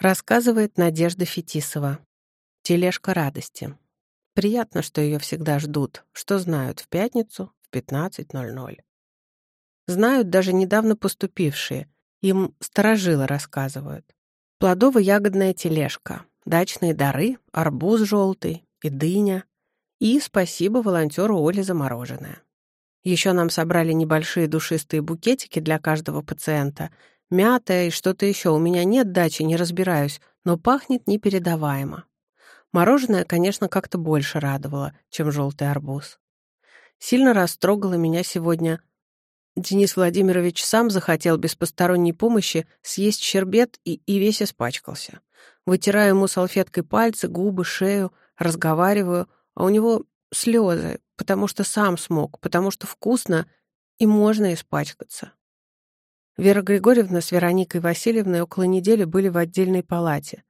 Рассказывает Надежда Фетисова. Тележка радости. Приятно, что ее всегда ждут, что знают в пятницу в 15.00. Знают даже недавно поступившие, им сторожилы рассказывают. Плодово-ягодная тележка, дачные дары, арбуз желтый и дыня. И спасибо волонтеру Оле за мороженое. Еще нам собрали небольшие душистые букетики для каждого пациента — Мятая и что-то еще. У меня нет дачи, не разбираюсь, но пахнет непередаваемо. Мороженое, конечно, как-то больше радовало, чем желтый арбуз. Сильно растрогало меня сегодня. Денис Владимирович сам захотел без посторонней помощи съесть щербет и, и весь испачкался. Вытираю ему салфеткой пальцы, губы, шею, разговариваю, а у него слезы, потому что сам смог, потому что вкусно и можно испачкаться. Вера Григорьевна с Вероникой Васильевной около недели были в отдельной палате.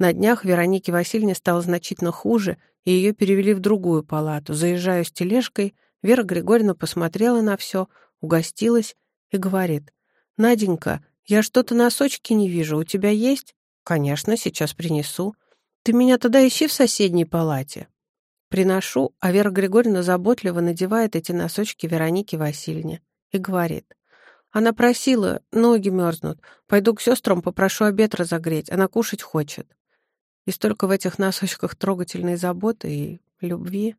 На днях Веронике Васильевне стало значительно хуже, и ее перевели в другую палату. Заезжаю с тележкой, Вера Григорьевна посмотрела на все, угостилась и говорит, «Наденька, я что-то носочки не вижу, у тебя есть?» «Конечно, сейчас принесу». «Ты меня тогда ищи в соседней палате». Приношу, а Вера Григорьевна заботливо надевает эти носочки Веронике Васильевне и говорит, она просила, ноги мерзнут. Пойду к сестрам, попрошу обед разогреть. Она кушать хочет. И столько в этих носочках трогательной заботы и любви.